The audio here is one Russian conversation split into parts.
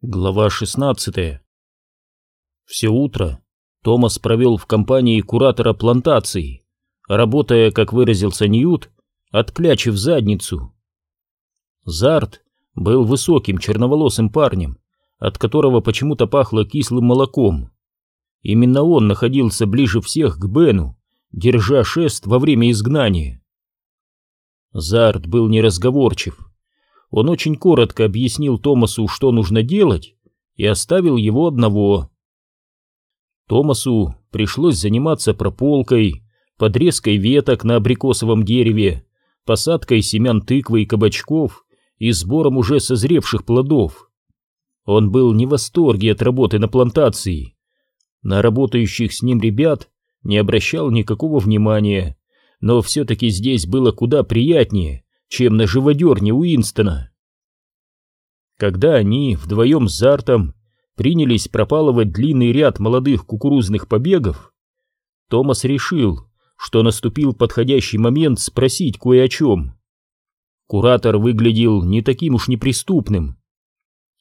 Глава 16 Все утро Томас провел в компании куратора плантации, работая, как выразился Ньют, отклячив задницу. Зарт был высоким черноволосым парнем, от которого почему-то пахло кислым молоком. Именно он находился ближе всех к Бену, держа шест во время изгнания. Зарт был неразговорчив, он очень коротко объяснил Томасу, что нужно делать, и оставил его одного. Томасу пришлось заниматься прополкой, подрезкой веток на абрикосовом дереве, посадкой семян тыквы и кабачков и сбором уже созревших плодов. Он был не в восторге от работы на плантации. На работающих с ним ребят не обращал никакого внимания, но все-таки здесь было куда приятнее, чем на живодерне Уинстона. Когда они вдвоем с Зартом принялись пропалывать длинный ряд молодых кукурузных побегов, Томас решил, что наступил подходящий момент спросить кое о чем. Куратор выглядел не таким уж неприступным.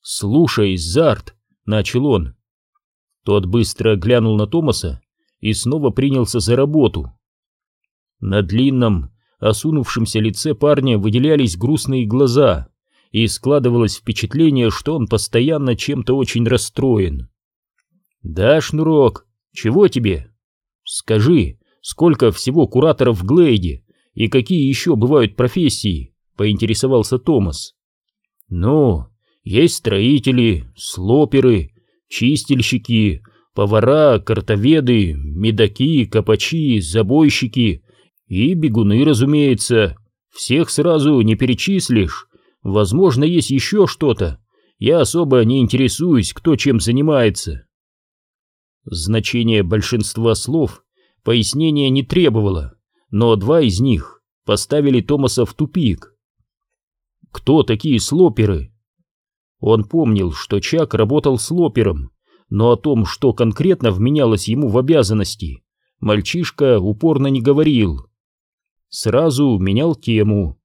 «Слушай, Зарт», — начал он. Тот быстро глянул на Томаса и снова принялся за работу. На длинном, осунувшемся лице парня выделялись грустные глаза, и складывалось впечатление, что он постоянно чем-то очень расстроен. «Да, Шнурок, чего тебе? Скажи, сколько всего кураторов в Глейде и какие еще бывают профессии?» — поинтересовался Томас. «Ну, есть строители, слоперы, чистильщики, повара, картоведы, медаки, копачи, забойщики и бегуны, разумеется. Всех сразу не перечислишь. Возможно, есть еще что-то. Я особо не интересуюсь, кто чем занимается. Значение большинства слов пояснения не требовало, но два из них поставили Томаса в тупик. Кто такие слоперы? Он помнил, что Чак работал слопером, но о том, что конкретно вменялось ему в обязанности, мальчишка упорно не говорил сразу менял тему.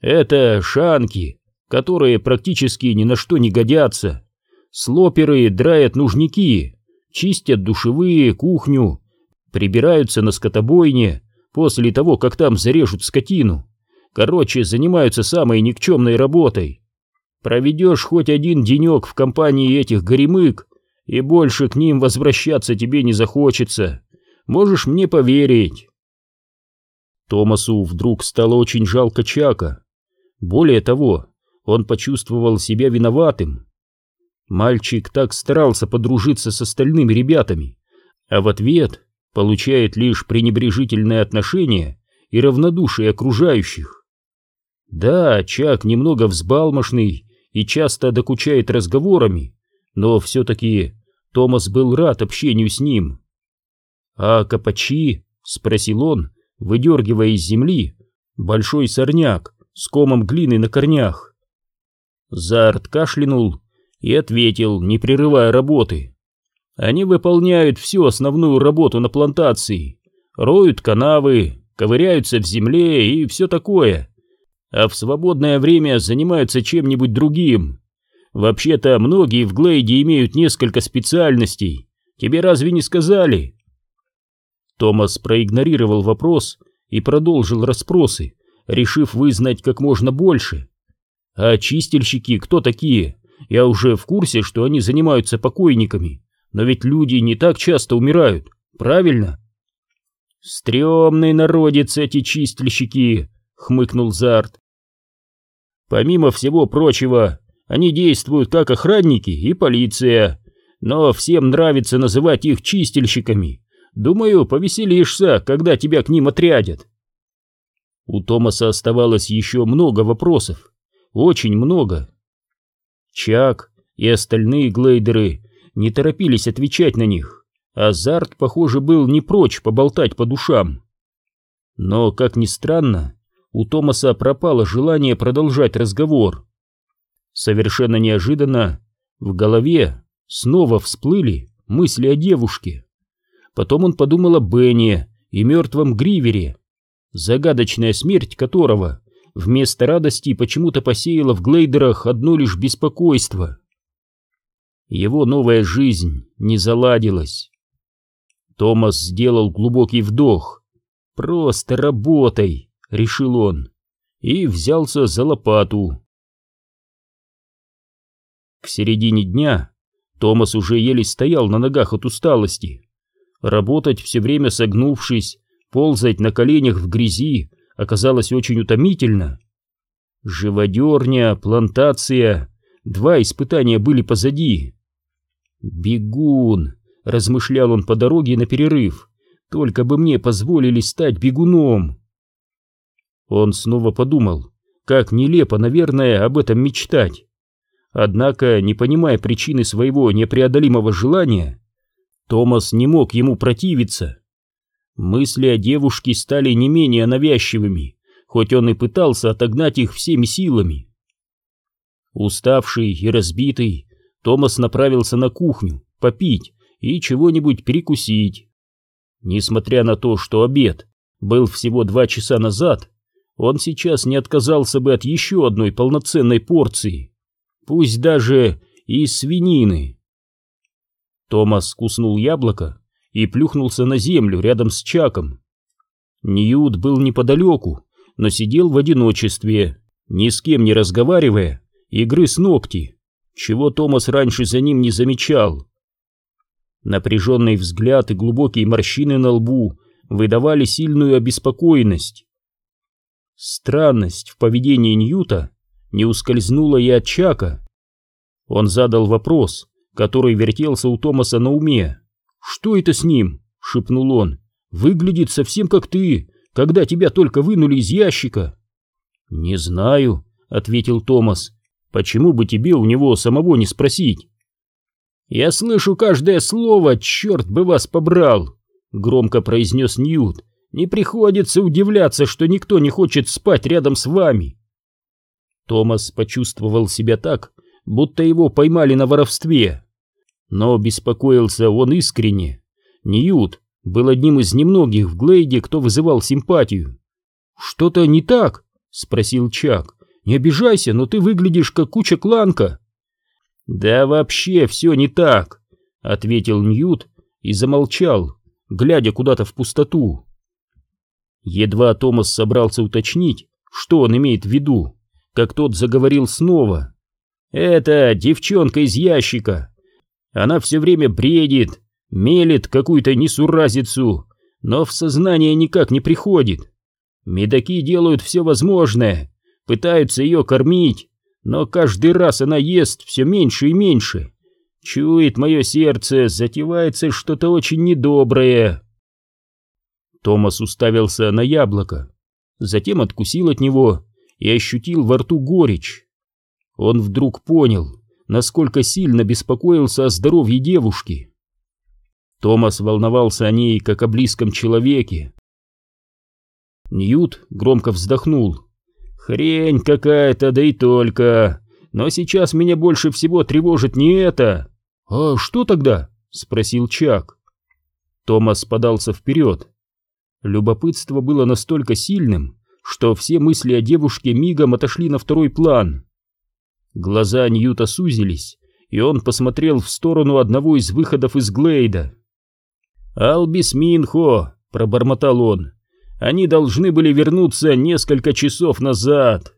Это шанки, которые практически ни на что не годятся. Слоперы драят нужники, чистят душевые, кухню, прибираются на скотобойне после того, как там зарежут скотину. Короче, занимаются самой никчемной работой. Проведешь хоть один денек в компании этих горемык, и больше к ним возвращаться тебе не захочется. Можешь мне поверить. Томасу вдруг стало очень жалко Чака. Более того, он почувствовал себя виноватым. Мальчик так старался подружиться с остальными ребятами, а в ответ получает лишь пренебрежительное отношение и равнодушие окружающих. Да, Чак немного взбалмошный и часто докучает разговорами, но все-таки Томас был рад общению с ним. «А капачи?» — спросил он, выдергивая из земли большой сорняк с комом глины на корнях. Зарт кашлянул и ответил, не прерывая работы. Они выполняют всю основную работу на плантации, роют канавы, ковыряются в земле и все такое, а в свободное время занимаются чем-нибудь другим. Вообще-то многие в Глейде имеют несколько специальностей. Тебе разве не сказали? Томас проигнорировал вопрос и продолжил расспросы, решив вызнать как можно больше. А чистильщики кто такие? Я уже в курсе, что они занимаются покойниками, но ведь люди не так часто умирают, правильно? Стремный народец эти чистильщики, хмыкнул Зарт. Помимо всего прочего, они действуют как охранники и полиция, но всем нравится называть их чистильщиками. Думаю, повеселишься, когда тебя к ним отрядят. У Томаса оставалось еще много вопросов. Очень много. Чак и остальные глейдеры не торопились отвечать на них. Азарт, похоже, был не прочь поболтать по душам. Но, как ни странно, у Томаса пропало желание продолжать разговор. Совершенно неожиданно в голове снова всплыли мысли о девушке. Потом он подумал о Бене и мертвом Гривере, загадочная смерть которого вместо радости почему-то посеяла в Глейдерах одно лишь беспокойство. его новая жизнь не заладилась. Томас сделал глубокий вдох. «Просто работай», — решил он, и взялся за лопату. К середине дня Томас уже еле стоял на ногах от усталости. Работать все время согнувшись, ползать на коленях в грязи оказалось очень утомительно. Живодерня, плантация, два испытания были позади. «Бегун!» — размышлял он по дороге на перерыв. «Только бы мне позволили стать бегуном!» Он снова подумал, как нелепо, наверное, об этом мечтать. Однако, не понимая причины своего непреодолимого желания, Томас не мог ему противиться. Мысли о девушке стали не менее навязчивыми, хоть он и пытался отогнать их всеми силами. Уставший и разбитый, Томас направился на кухню попить и чего-нибудь перекусить. Несмотря на то, что обед был всего два часа назад, он сейчас не отказался бы от еще одной полноценной порции, пусть даже и свинины. Томас куснул яблоко и плюхнулся на землю рядом с Чаком. Ньют был неподалеку, но сидел в одиночестве, ни с кем не разговаривая, и грыз ногти, чего Томас раньше за ним не замечал. Напряженный взгляд и глубокие морщины на лбу выдавали сильную обеспокоенность. Странность в поведении Ньюта не ускользнула и от Чака. Он задал вопрос, который вертелся у Томаса на уме. «Что это с ним?» — шепнул он. «Выглядит совсем как ты, когда тебя только вынули из ящика». «Не знаю», — ответил Томас. «Почему бы тебе у него самого не спросить?» «Я слышу каждое слово, черт бы вас побрал!» — громко произнес Ньют. «Не приходится удивляться, что никто не хочет спать рядом с вами!» Томас почувствовал себя так, будто его поймали на воровстве. Но беспокоился он искренне. Ньют был одним из немногих в Глейде, кто вызывал симпатию. «Что-то не так?» — спросил Чак. «Не обижайся, но ты выглядишь как куча кланка». «Да вообще все не так», — ответил Ньют и замолчал, глядя куда-то в пустоту. Едва Томас собрался уточнить, что он имеет в виду, как тот заговорил снова. «Это девчонка из ящика. Она все время бредит, мелет какую-то несуразицу, но в сознание никак не приходит. Медаки делают все возможное, пытаются ее кормить, но каждый раз она ест все меньше и меньше. Чует мое сердце, затевается что-то очень недоброе. Томас уставился на яблоко, затем откусил от него и ощутил во рту горечь. Он вдруг понял, насколько сильно беспокоился о здоровье девушки. Томас волновался о ней, как о близком человеке. Ньют громко вздохнул. Хрень какая-то, да и только. Но сейчас меня больше всего тревожит не это. А что тогда? Спросил Чак. Томас подался вперед. Любопытство было настолько сильным, что все мысли о девушке мигом отошли на второй план. Глаза Ньюта сузились, и он посмотрел в сторону одного из выходов из Глейда. «Албис Минхо!» — пробормотал он. Они должны были вернуться несколько часов назад.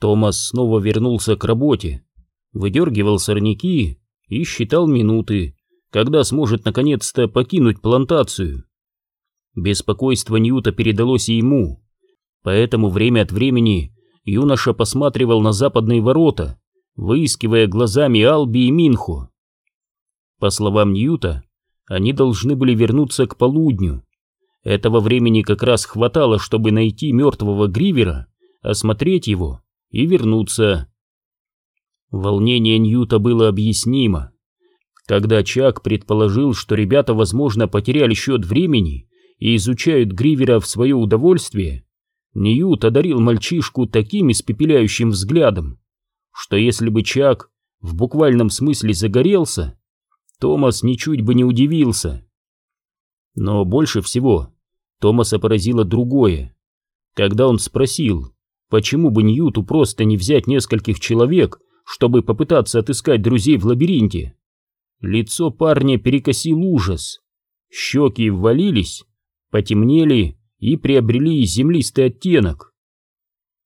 Томас снова вернулся к работе, выдергивал сорняки и считал минуты, когда сможет наконец-то покинуть плантацию. Беспокойство Ньюта передалось и ему, поэтому время от времени юноша посматривал на западные ворота, выискивая глазами Алби и Минхо. По словам Ньюта, они должны были вернуться к полудню. Этого времени как раз хватало, чтобы найти мертвого Гривера, осмотреть его и вернуться. Волнение Ньюта было объяснимо. Когда Чак предположил, что ребята, возможно, потеряли счет времени и изучают Гривера в свое удовольствие, Ньют одарил мальчишку таким испепеляющим взглядом, что если бы Чак в буквальном смысле загорелся, Томас ничуть бы не удивился. Но больше всего Томаса поразило другое. Когда он спросил, почему бы Ньюту просто не взять нескольких человек, чтобы попытаться отыскать друзей в лабиринте. Лицо парня перекосил ужас. Щеки ввалились, потемнели и приобрели землистый оттенок.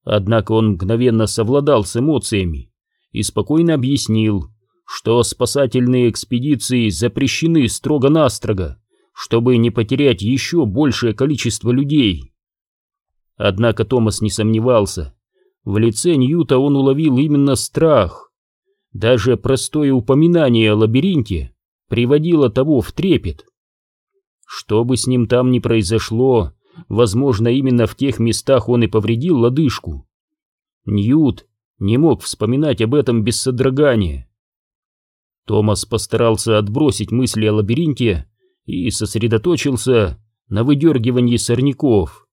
Однако он мгновенно совладал с эмоциями и спокойно объяснил, что спасательные экспедиции запрещены строго-настрого, чтобы не потерять еще большее количество людей. Однако Томас не сомневался. В лице Ньюта он уловил именно страх. Даже простое упоминание о лабиринте приводило того в трепет. Что бы с ним там ни произошло, возможно, именно в тех местах он и повредил лодыжку. Ньют не мог вспоминать об этом без содрогания. Томас постарался отбросить мысли о лабиринте и сосредоточился на выдергивании сорняков.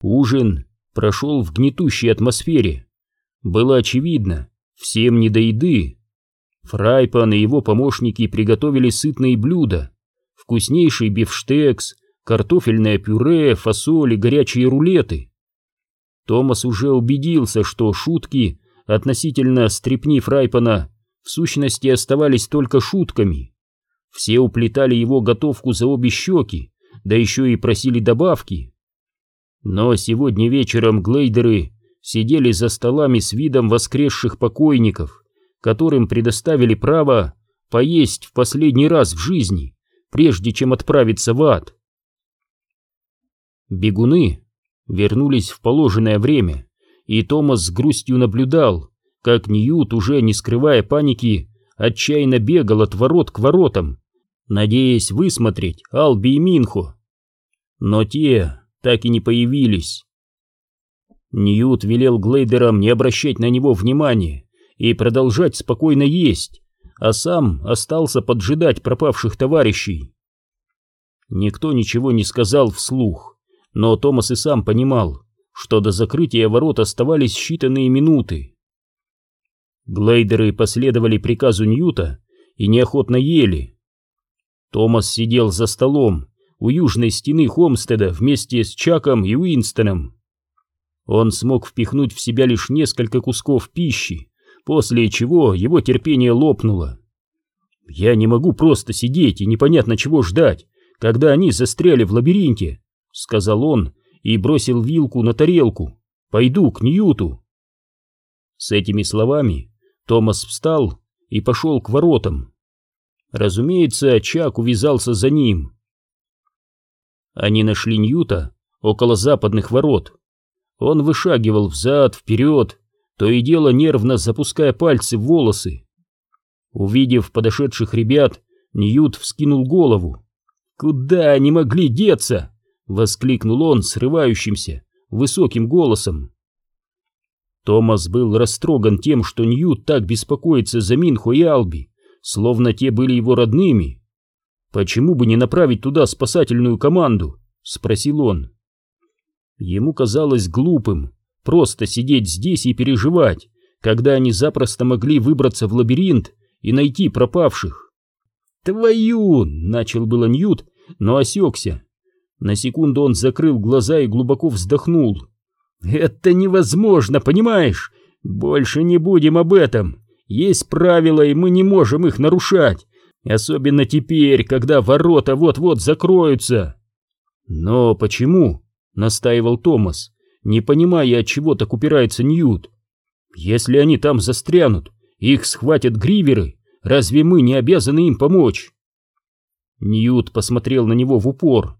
Ужин прошел в гнетущей атмосфере. Было очевидно, всем не до еды. Фрайпан и его помощники приготовили сытные блюда, вкуснейший бифштекс, картофельное пюре, фасоль и горячие рулеты. Томас уже убедился, что шутки относительно стрепни Фрайпана в сущности оставались только шутками. Все уплетали его готовку за обе щеки, да еще и просили добавки. Но сегодня вечером глейдеры сидели за столами с видом воскресших покойников, которым предоставили право поесть в последний раз в жизни, прежде чем отправиться в ад. Бегуны вернулись в положенное время, и Томас с грустью наблюдал, как Ньют, уже не скрывая паники, отчаянно бегал от ворот к воротам, надеясь высмотреть Алби и Минху. Но те так и не появились. Ньют велел глейдерам не обращать на него внимания и продолжать спокойно есть, а сам остался поджидать пропавших товарищей. Никто ничего не сказал вслух, но Томас и сам понимал, что до закрытия ворот оставались считанные минуты. Глейдеры последовали приказу Ньюта и неохотно ели. Томас сидел за столом у южной стены Хомстеда вместе с Чаком и Уинстоном. Он смог впихнуть в себя лишь несколько кусков пищи, после чего его терпение лопнуло. «Я не могу просто сидеть и непонятно чего ждать, когда они застряли в лабиринте», — сказал он и бросил вилку на тарелку. «Пойду к Ньюту». С этими словами Томас встал и пошел к воротам. Разумеется, Чак увязался за ним. Они нашли Ньюта около западных ворот. Он вышагивал взад, вперед, то и дело нервно запуская пальцы в волосы. Увидев подошедших ребят, Ньют вскинул голову. «Куда они могли деться?» — воскликнул он срывающимся, высоким голосом. Томас был растроган тем, что Ньют так беспокоится за Минхо и Алби, словно те были его родными. «Почему бы не направить туда спасательную команду?» — спросил он. Ему казалось глупым просто сидеть здесь и переживать, когда они запросто могли выбраться в лабиринт и найти пропавших. «Твою!» — начал было Ньют, но осекся. На секунду он закрыл глаза и глубоко вздохнул. «Это невозможно, понимаешь? Больше не будем об этом. Есть правила, и мы не можем их нарушать. Особенно теперь, когда ворота вот-вот закроются». «Но почему?» — настаивал Томас, не понимая, от чего так упирается Ньют. «Если они там застрянут, их схватят гриверы, разве мы не обязаны им помочь?» Ньют посмотрел на него в упор.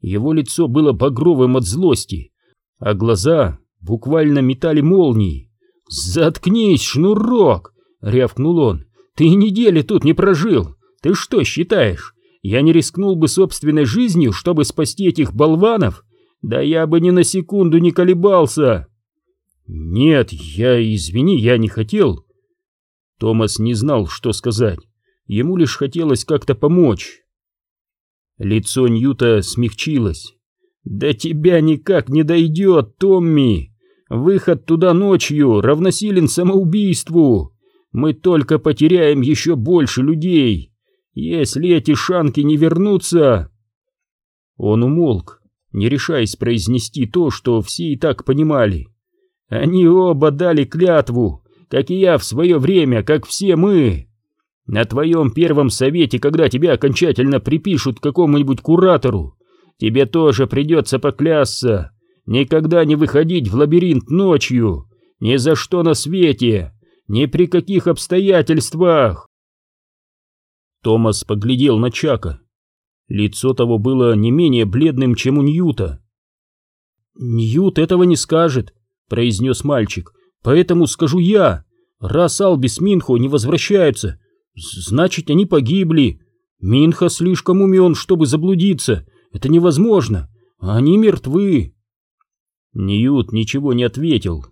Его лицо было багровым от злости, а глаза буквально метали молнии. «Заткнись, шнурок!» — рявкнул он. «Ты недели тут не прожил! Ты что считаешь, я не рискнул бы собственной жизнью, чтобы спасти этих болванов? Да я бы ни на секунду не колебался!» «Нет, я, извини, я не хотел...» Томас не знал, что сказать. Ему лишь хотелось как-то помочь. Лицо Ньюта смягчилось. «До тебя никак не дойдет, Томми! Выход туда ночью равносилен самоубийству! Мы только потеряем еще больше людей! Если эти шанки не вернутся...» Он умолк, не решаясь произнести то, что все и так понимали. Они оба дали клятву, как и я в свое время, как все мы. На твоем первом совете, когда тебя окончательно припишут какому-нибудь куратору, тебе тоже придется поклясться, никогда не выходить в лабиринт ночью, ни за что на свете, ни при каких обстоятельствах. Томас поглядел на Чака. Лицо того было не менее бледным, чем у Ньюта. «Ньют этого не скажет», — произнес мальчик, — «поэтому скажу я. Раз Алби Минхо не возвращаются, значит, они погибли. Минха слишком умен, чтобы заблудиться. Это невозможно. Они мертвы». Ньют ничего не ответил.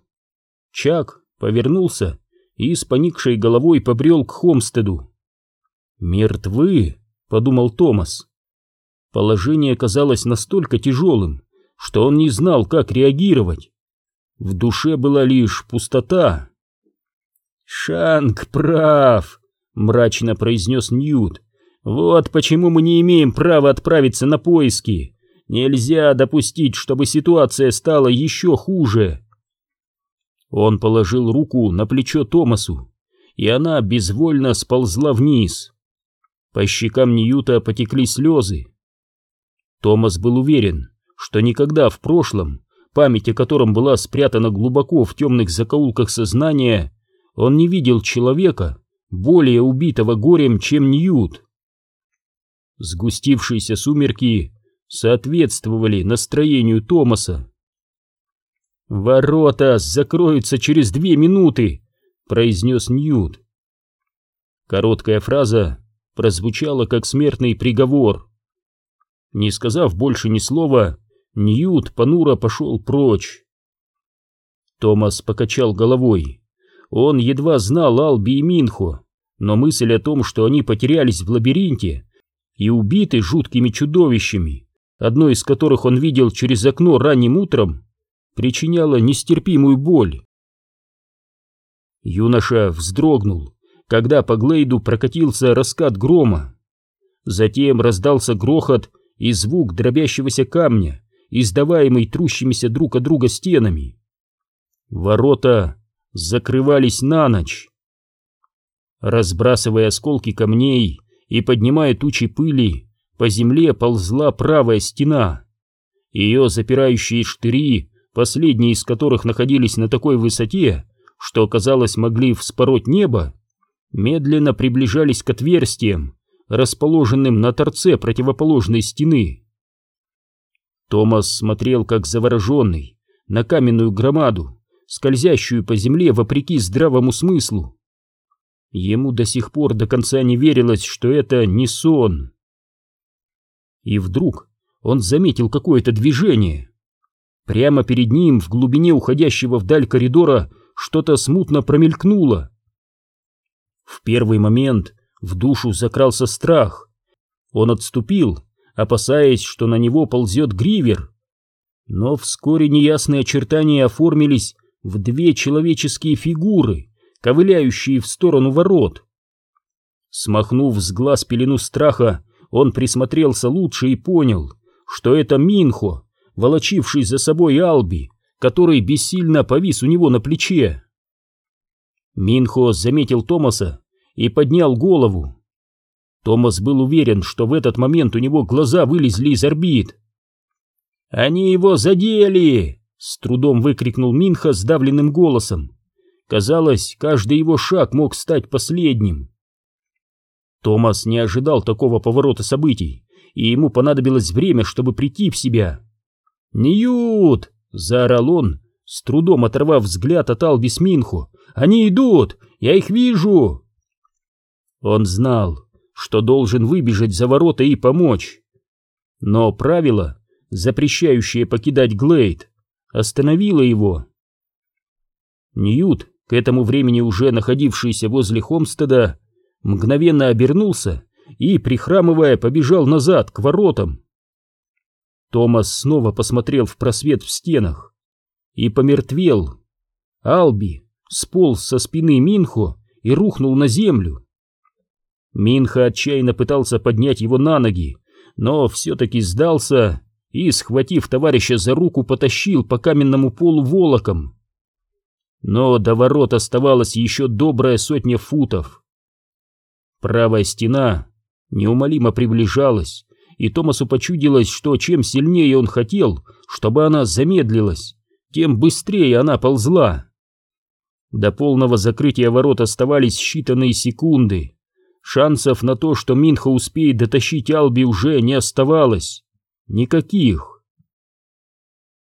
Чак повернулся и с поникшей головой побрел к Хомстеду. «Мертвы», — подумал Томас. Положение казалось настолько тяжелым, что он не знал, как реагировать. В душе была лишь пустота. «Шанг прав», — мрачно произнес Ньют. «Вот почему мы не имеем права отправиться на поиски. Нельзя допустить, чтобы ситуация стала еще хуже». Он положил руку на плечо Томасу, и она безвольно сползла вниз. По щекам Ньюта потекли слезы. Томас был уверен, что никогда в прошлом, память о котором была спрятана глубоко в темных закоулках сознания, он не видел человека, более убитого горем, чем Ньют. Сгустившиеся сумерки соответствовали настроению Томаса. «Ворота закроются через две минуты», — произнес Ньют. Короткая фраза прозвучала как смертный приговор. Не сказав больше ни слова, Ньют понуро пошел прочь. Томас покачал головой. Он едва знал Алби и Минхо, но мысль о том, что они потерялись в лабиринте и убиты жуткими чудовищами, одно из которых он видел через окно ранним утром, причиняла нестерпимую боль. Юноша вздрогнул, когда по Глейду прокатился раскат грома. Затем раздался грохот и звук дробящегося камня, издаваемый трущимися друг от друга стенами. Ворота закрывались на ночь. Разбрасывая осколки камней и поднимая тучи пыли, по земле ползла правая стена. Ее запирающие штыри, последние из которых находились на такой высоте, что, казалось, могли вспороть небо, медленно приближались к отверстиям, расположенным на торце противоположной стены. Томас смотрел как завороженный на каменную громаду, скользящую по земле вопреки здравому смыслу. Ему до сих пор до конца не верилось, что это не сон. И вдруг он заметил какое-то движение. Прямо перед ним, в глубине уходящего вдаль коридора, что-то смутно промелькнуло. В первый момент в душу закрался страх. Он отступил, опасаясь, что на него ползет гривер. Но вскоре неясные очертания оформились в две человеческие фигуры, ковыляющие в сторону ворот. Смахнув с глаз пелену страха, он присмотрелся лучше и понял, что это Минхо, волочивший за собой Алби, который бессильно повис у него на плече. Минхо заметил Томаса и поднял голову. Томас был уверен, что в этот момент у него глаза вылезли из орбит. «Они его задели!» — с трудом выкрикнул Минха сдавленным голосом. Казалось, каждый его шаг мог стать последним. Томас не ожидал такого поворота событий, и ему понадобилось время, чтобы прийти в себя. «Ньют!» — заорал он, с трудом оторвав взгляд от Албис Минху. «Они идут! Я их вижу!» Он знал, что должен выбежать за ворота и помочь. Но правило, запрещающее покидать Глейд, остановило его. Ньют, к этому времени уже находившийся возле Хомстеда, мгновенно обернулся и, прихрамывая, побежал назад, к воротам. Томас снова посмотрел в просвет в стенах и помертвел. Алби сполз со спины Минхо и рухнул на землю. Минха отчаянно пытался поднять его на ноги, но все-таки сдался и, схватив товарища за руку, потащил по каменному полу волоком. но до ворот оставалось еще добрая сотня футов. Правая стена неумолимо приближалась, и Томасу почудилось, что чем сильнее он хотел, чтобы она замедлилась, тем быстрее она ползла. До полного закрытия ворот оставались считанные секунды. Шансов на то, что Минха успеет дотащить Алби, уже не оставалось. Никаких.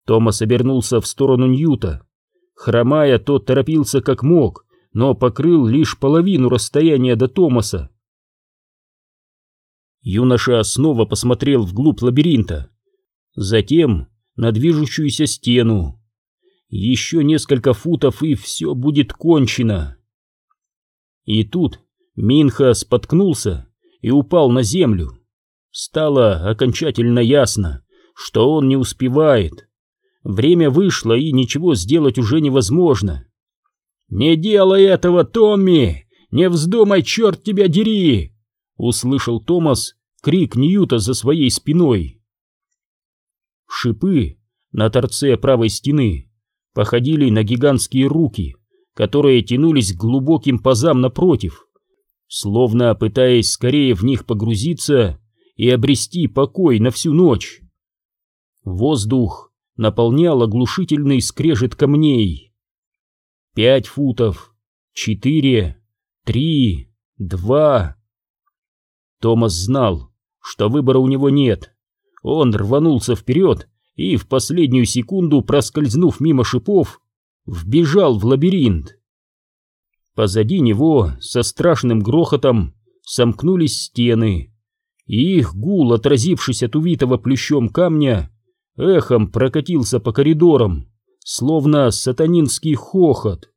Томас обернулся в сторону Ньюта. Хромая, тот торопился как мог, но покрыл лишь половину расстояния до Томаса. Юноша снова посмотрел вглубь лабиринта, затем на движущуюся стену. Еще несколько футов, и все будет кончено. И тут Минха споткнулся и упал на землю. Стало окончательно ясно, что он не успевает. Время вышло, и ничего сделать уже невозможно. «Не делай этого, Томми! Не вздумай, черт тебя дери!» Услышал Томас крик Ньюта за своей спиной. Шипы на торце правой стены походили на гигантские руки, которые тянулись к глубоким пазам напротив, словно пытаясь скорее в них погрузиться и обрести покой на всю ночь. Воздух наполнял оглушительный скрежет камней. Пять футов, четыре, три, два. Томас знал, что выбора у него нет. Он рванулся вперед и в последнюю секунду, проскользнув мимо шипов, вбежал в лабиринт. Позади него со страшным грохотом сомкнулись стены, и их гул, отразившись от увитого плющом камня, эхом прокатился по коридорам, словно сатанинский хохот.